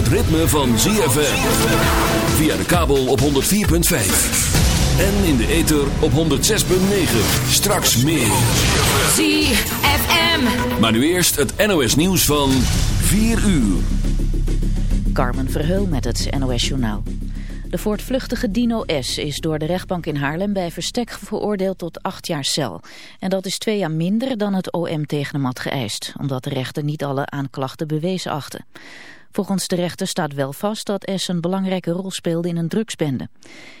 Het ritme van ZFM. Via de kabel op 104.5. En in de ether op 106.9. Straks meer. ZFM. Maar nu eerst het NOS nieuws van 4 uur. Carmen Verheul met het NOS Journaal. De voortvluchtige Dino S. is door de rechtbank in Haarlem bij verstek veroordeeld tot acht jaar cel. En dat is twee jaar minder dan het OM tegen hem had geëist, omdat de rechter niet alle aanklachten bewezen achtte. Volgens de rechter staat wel vast dat S. een belangrijke rol speelde in een drugsbende.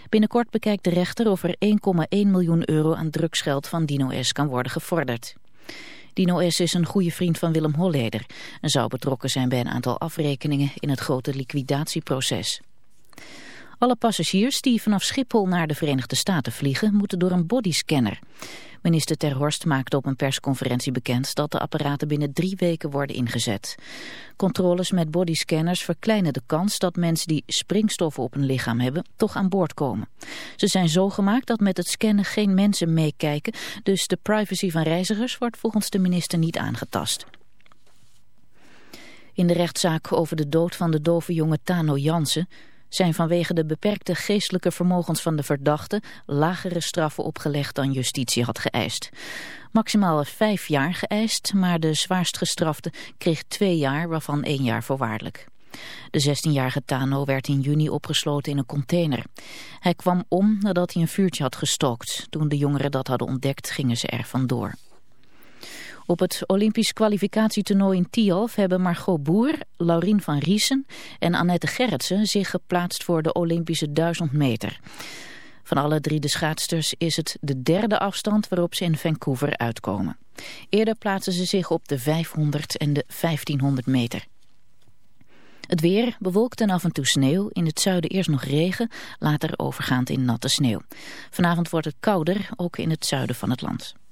Binnenkort bekijkt de rechter of er 1,1 miljoen euro aan drugsgeld van Dino S. kan worden gevorderd. Dino S. is een goede vriend van Willem Holleder en zou betrokken zijn bij een aantal afrekeningen in het grote liquidatieproces. Alle passagiers die vanaf Schiphol naar de Verenigde Staten vliegen moeten door een bodyscanner. Minister Ter Horst maakte op een persconferentie bekend dat de apparaten binnen drie weken worden ingezet. Controles met bodyscanners verkleinen de kans dat mensen die springstoffen op hun lichaam hebben toch aan boord komen. Ze zijn zo gemaakt dat met het scannen geen mensen meekijken, dus de privacy van reizigers wordt volgens de minister niet aangetast. In de rechtszaak over de dood van de dove jonge Tano Jansen zijn vanwege de beperkte geestelijke vermogens van de verdachte lagere straffen opgelegd dan justitie had geëist. Maximaal vijf jaar geëist, maar de zwaarst gestrafte kreeg twee jaar, waarvan één jaar voorwaardelijk. De 16-jarige Tano werd in juni opgesloten in een container. Hij kwam om nadat hij een vuurtje had gestookt. Toen de jongeren dat hadden ontdekt, gingen ze er vandoor. Op het Olympisch kwalificatietoernooi in Tialf hebben Margot Boer, Laurien van Riesen en Annette Gerritsen zich geplaatst voor de Olympische 1000 meter. Van alle drie de schaatsters is het de derde afstand waarop ze in Vancouver uitkomen. Eerder plaatsen ze zich op de 500 en de 1500 meter. Het weer bewolkt en af en toe sneeuw. In het zuiden eerst nog regen, later overgaand in natte sneeuw. Vanavond wordt het kouder, ook in het zuiden van het land.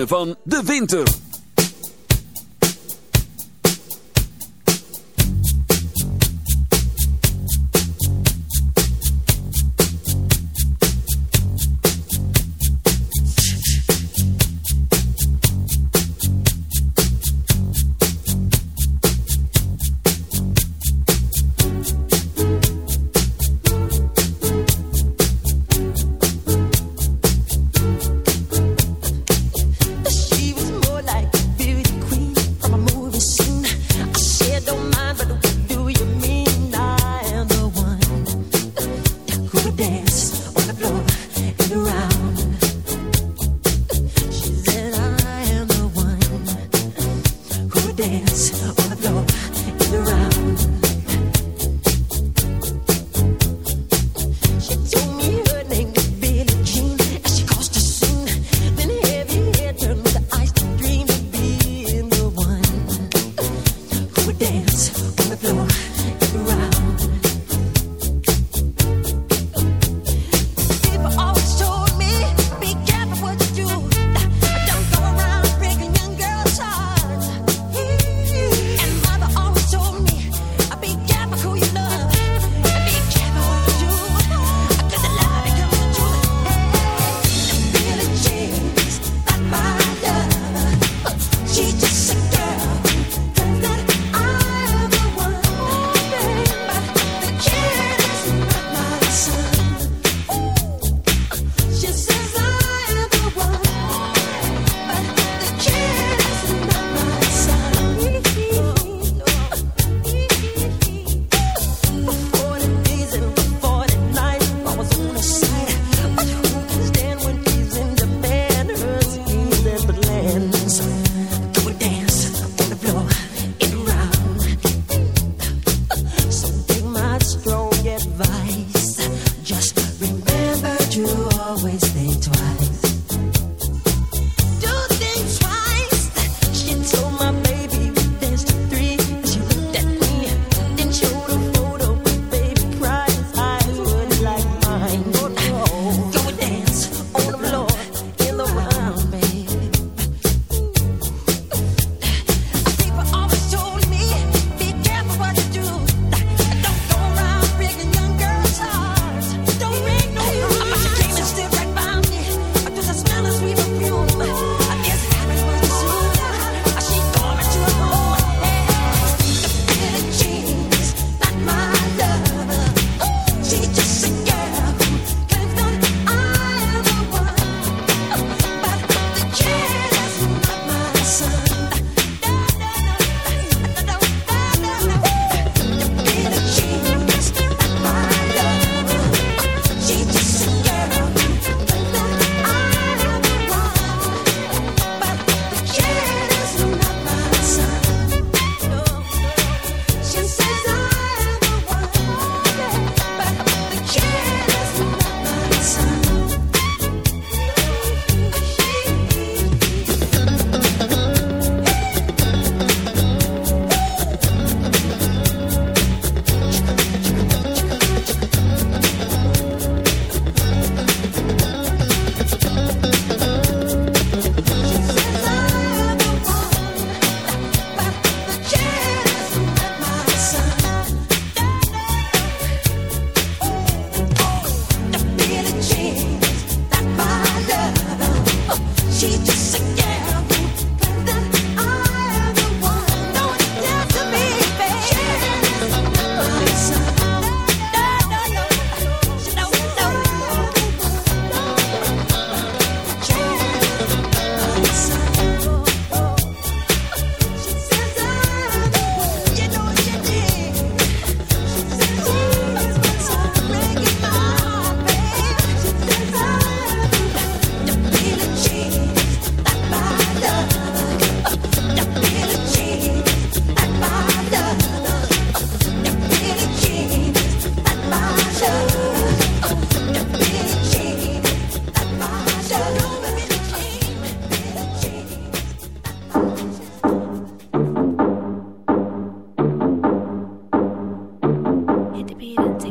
van de winter.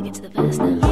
It to the past now.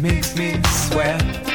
makes me sweat.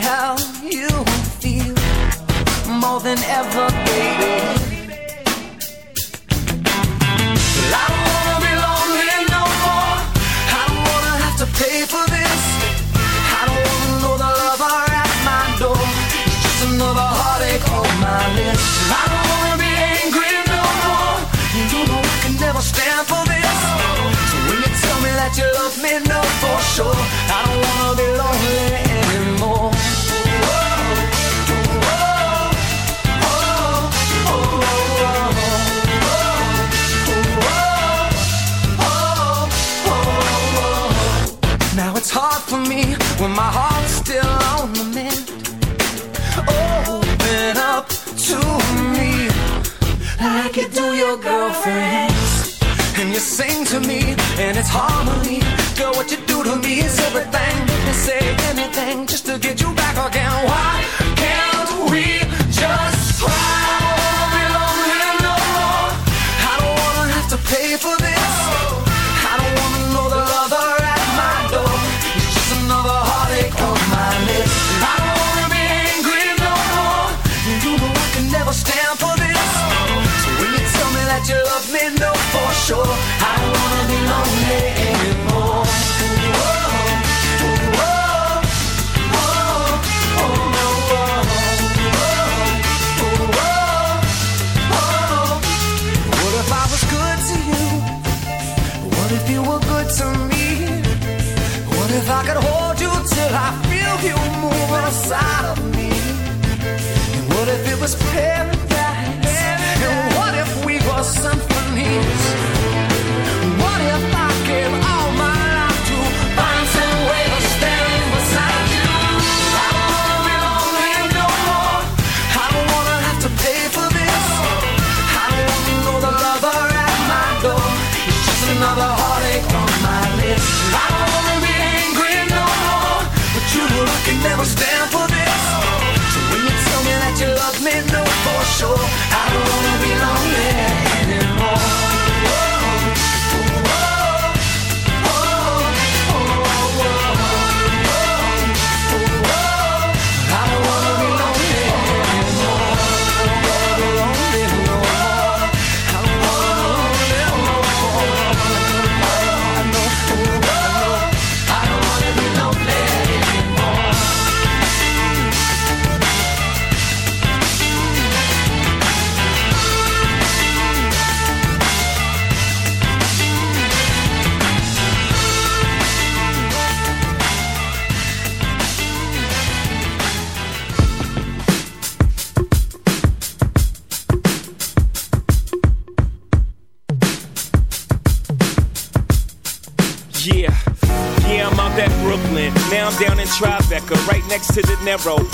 how you feel more than ever, baby. my heart's still on the mend. Open up to me like you do your girlfriends. And you sing to me, and it's harmony. Girl, what you do to me is everything that they say. side of me. And what if it was paradise? narrow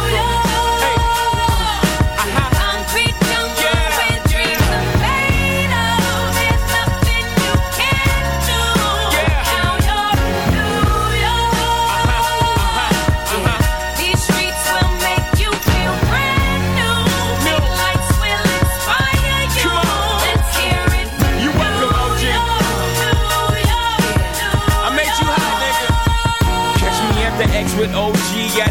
got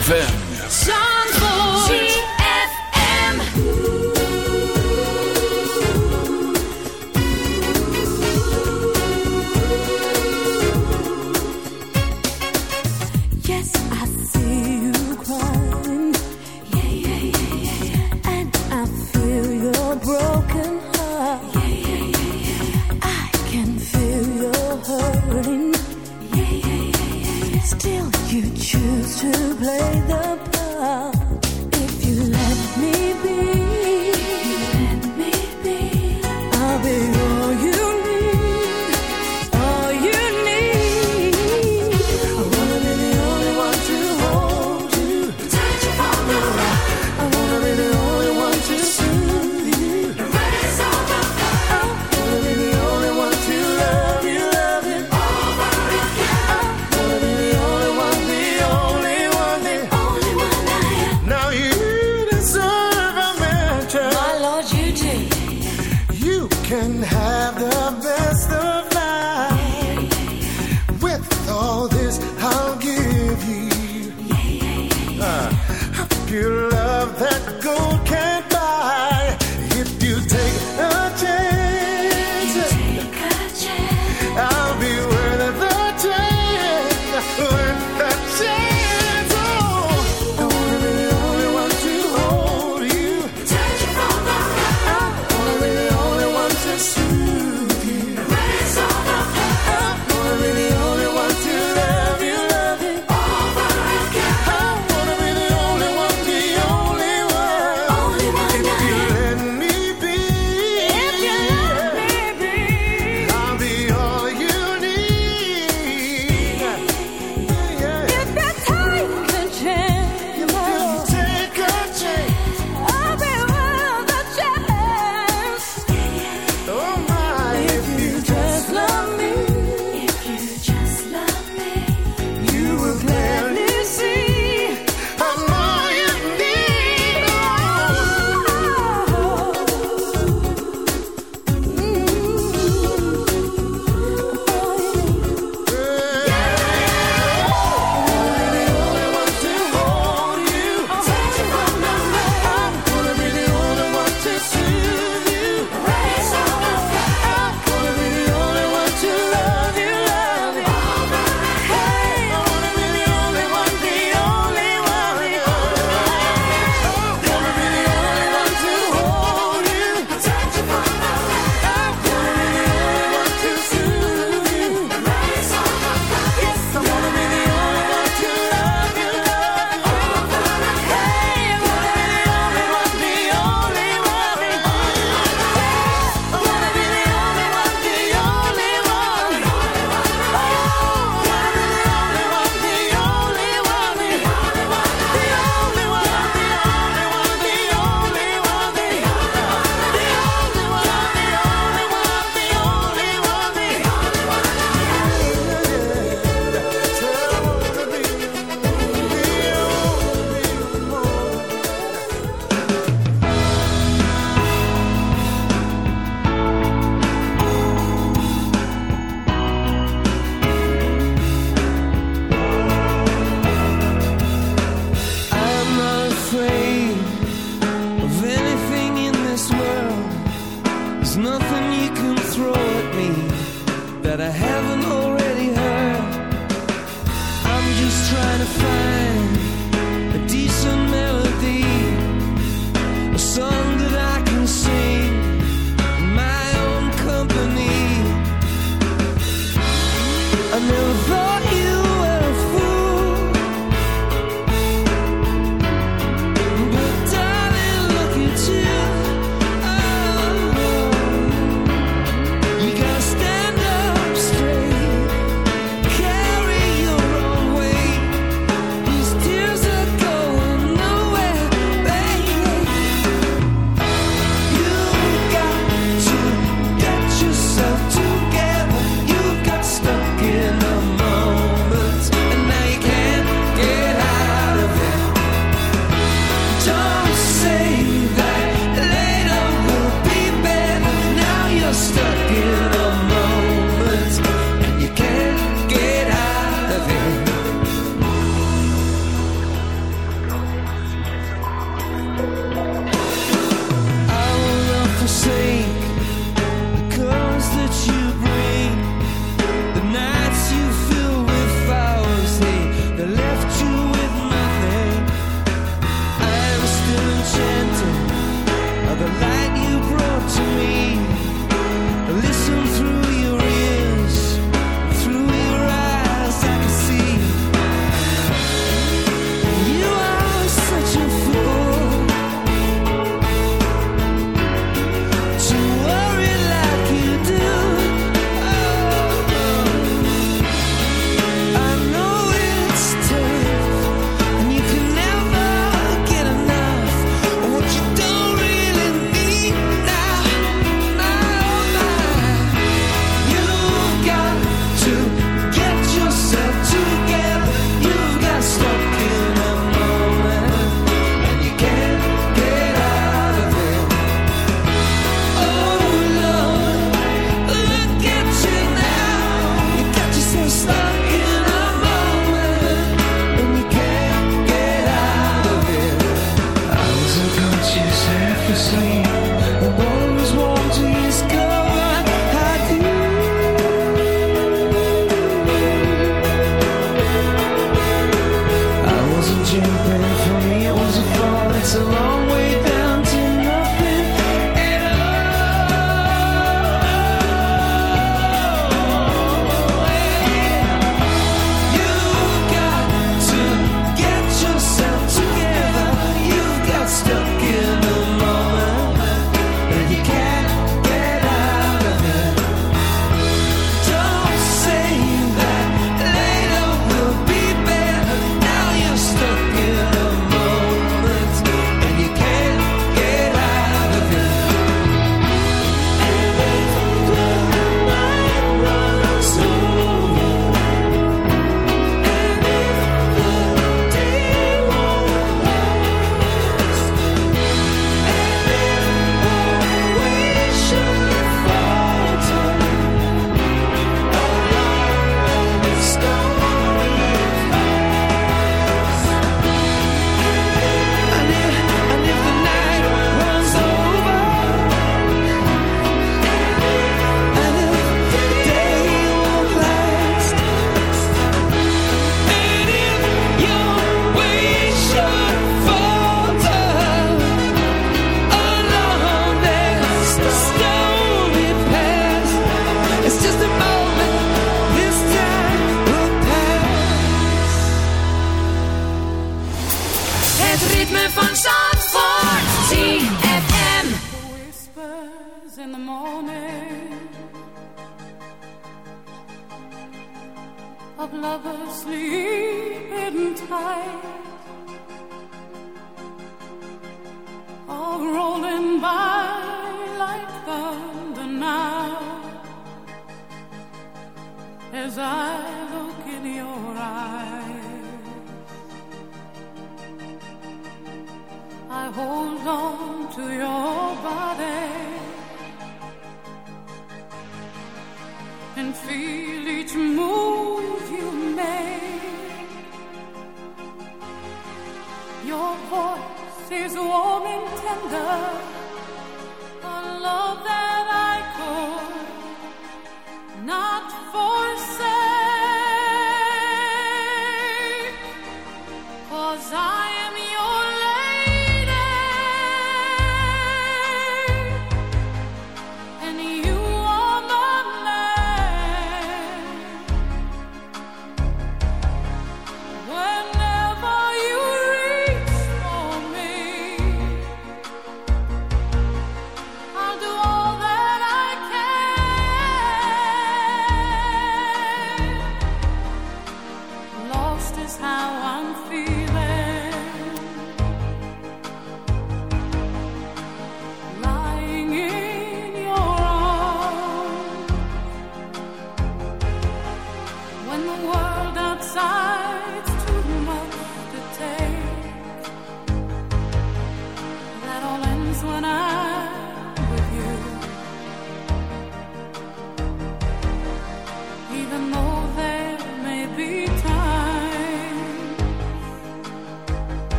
ZFM. That I haven't